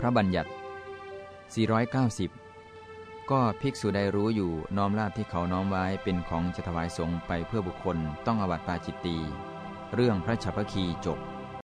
พระบัญญัติ 490 ก็ภิกษุใดรู้อยู่น้อมลาบที่เขาน้อมไว้เป็นของจะถวายสงฆ์ไปเพื่อบุคคลต้องอวัตปาจิตตี เรื่องพระฉัพพคีจบ